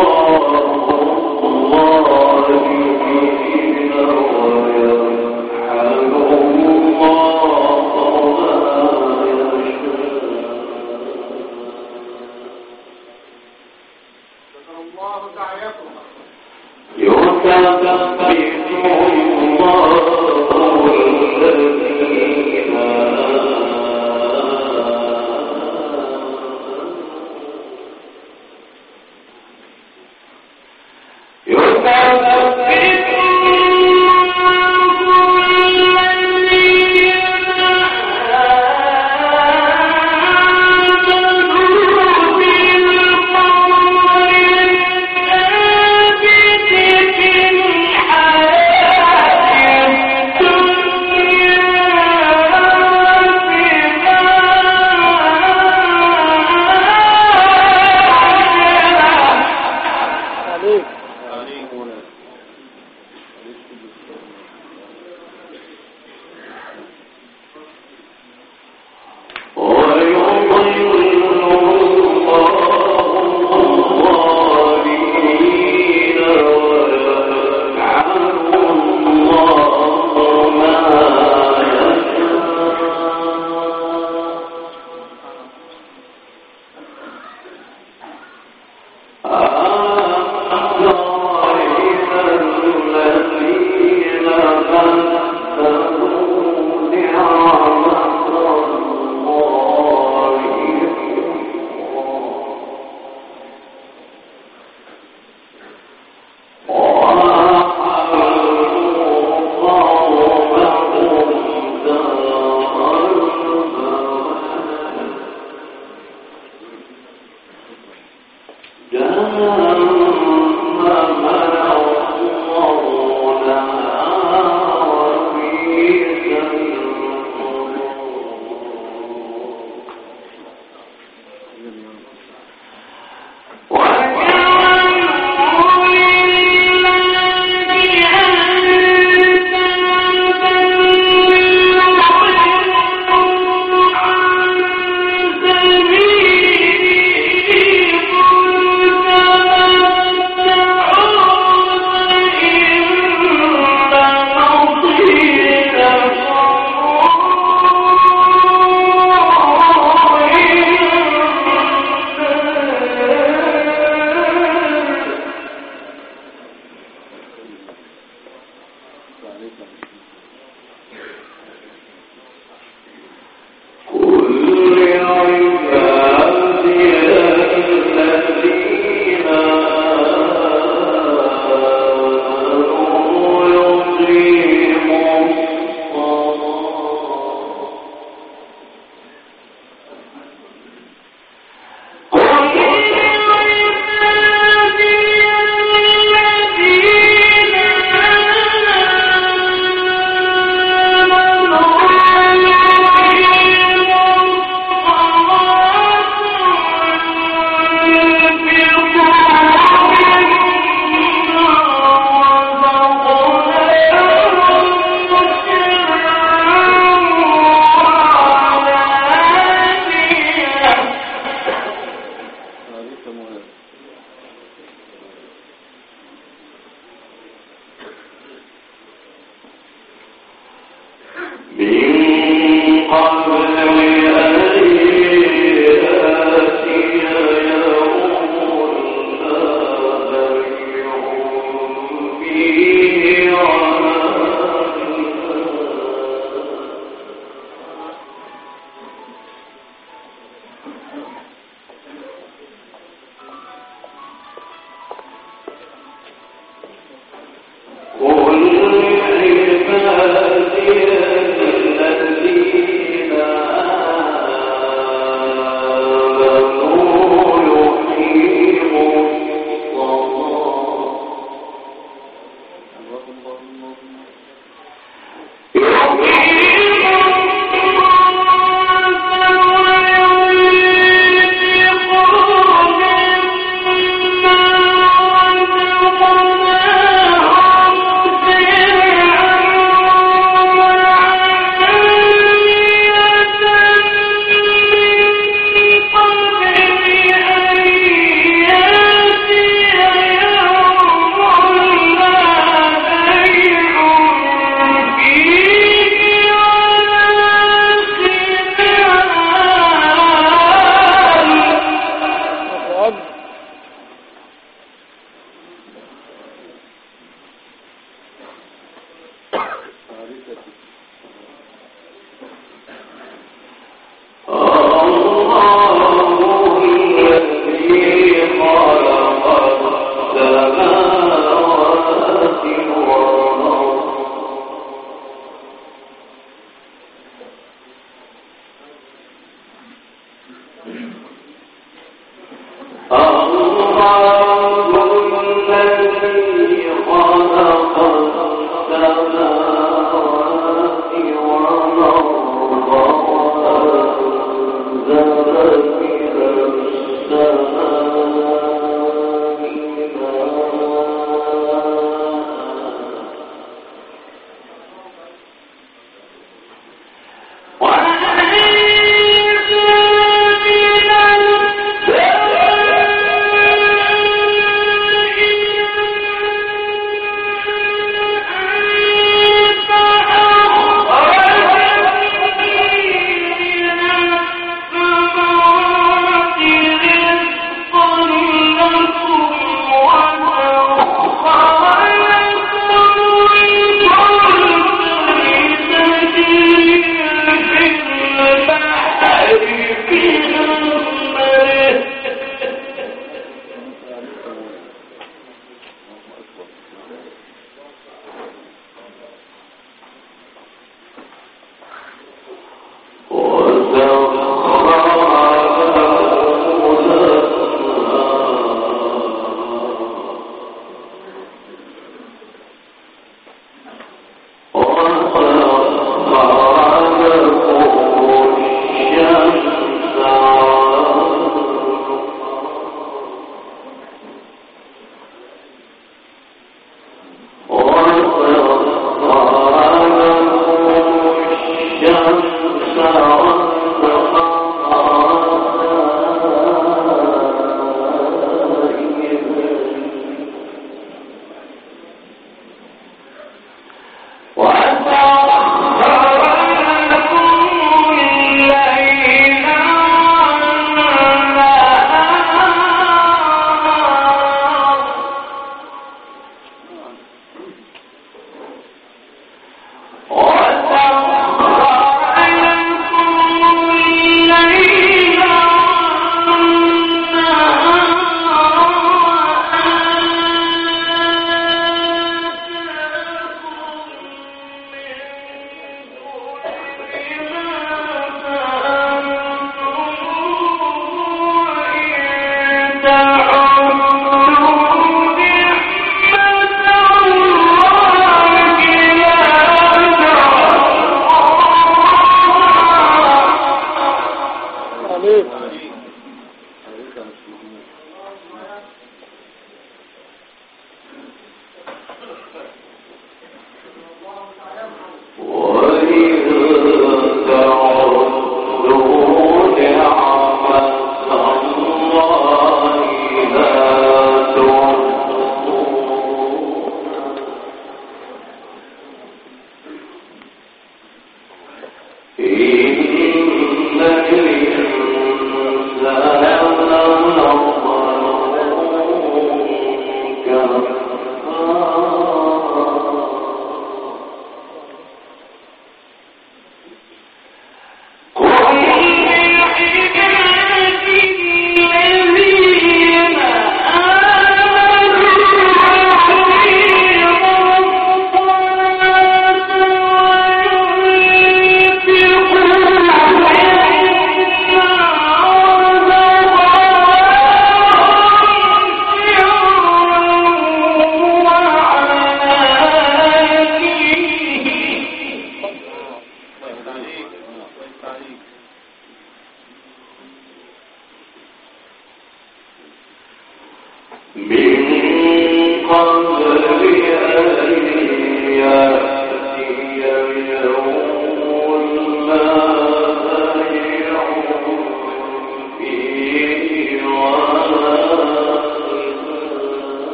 الله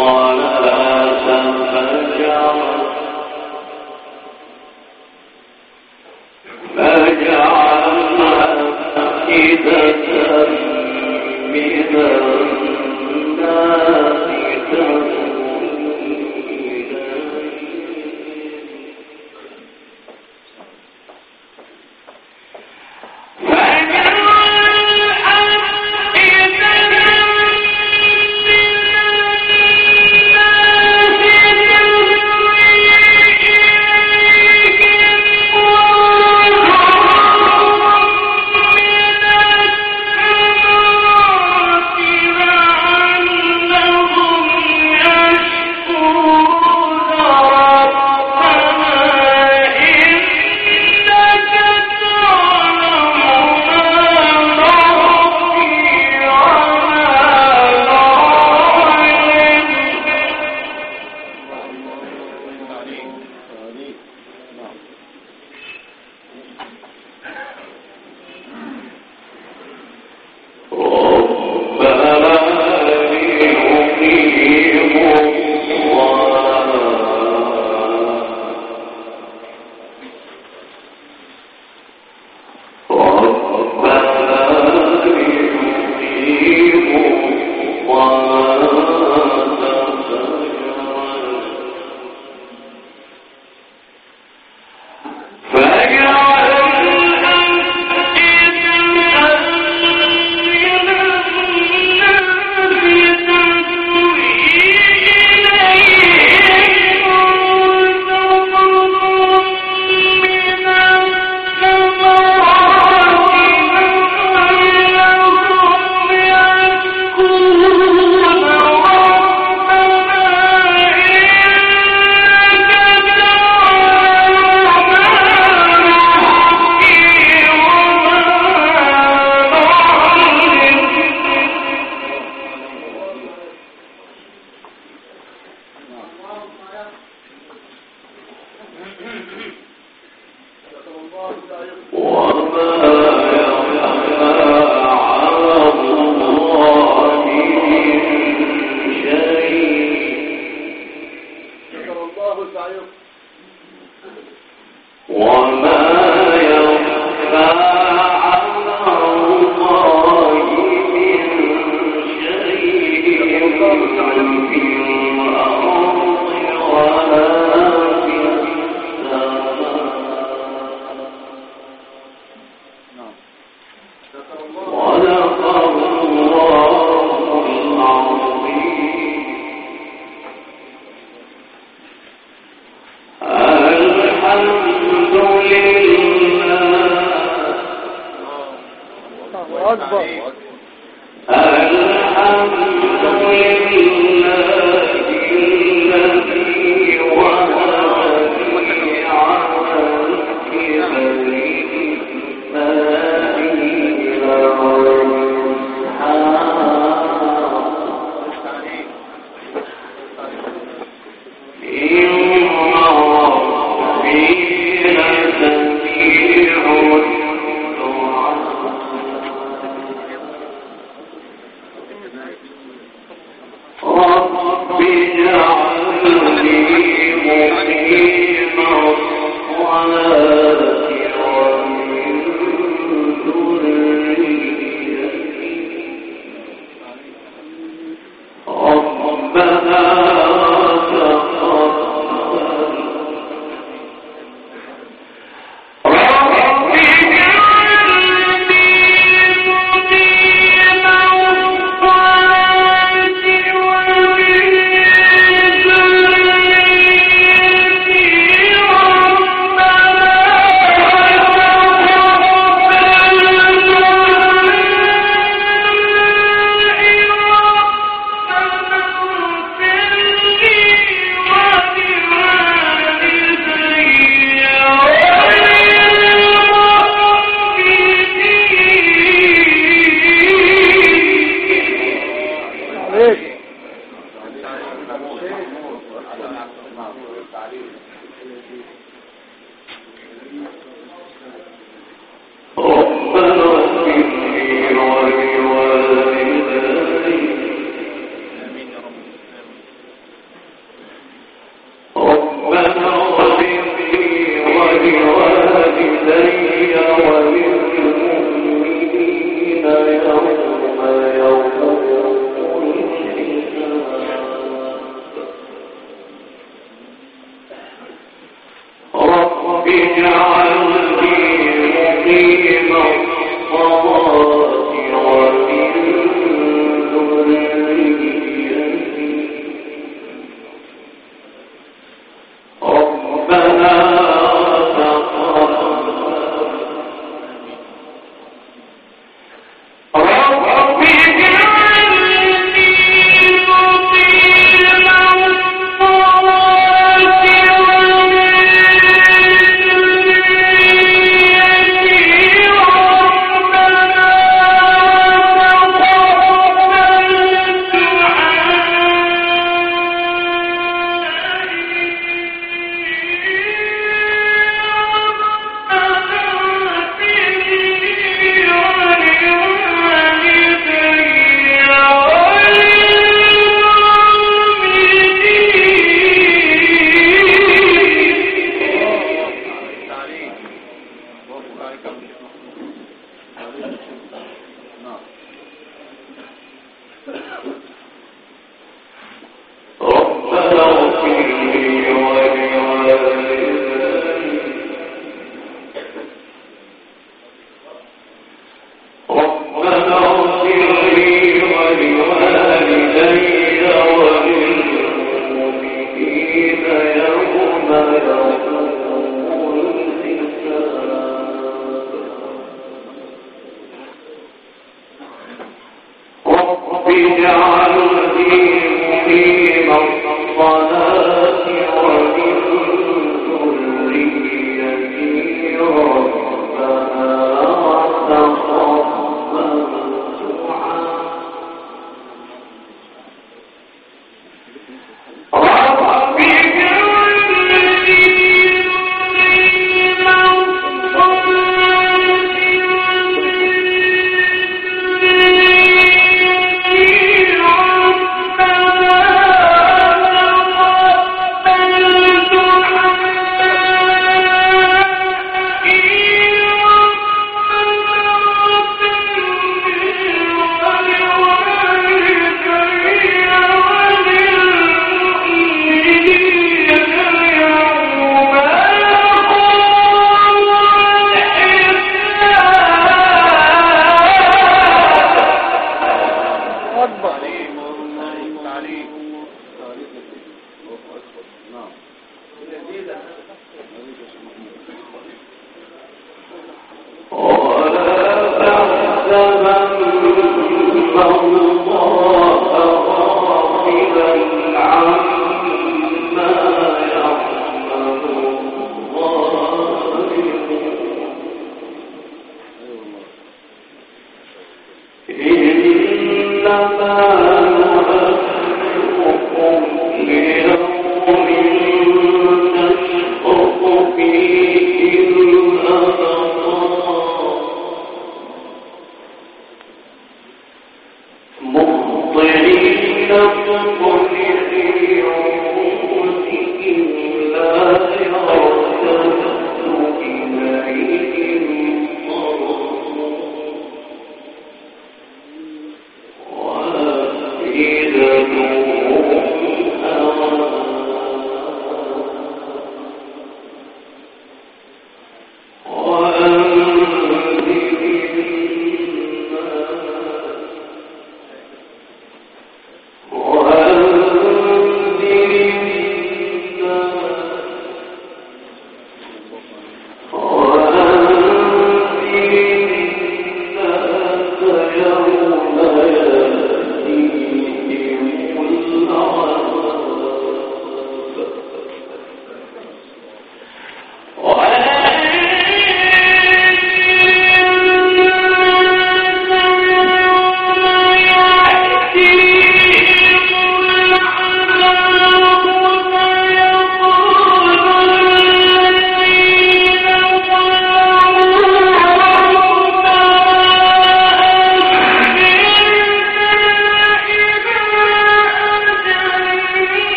رب اجعلني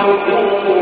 فوجوه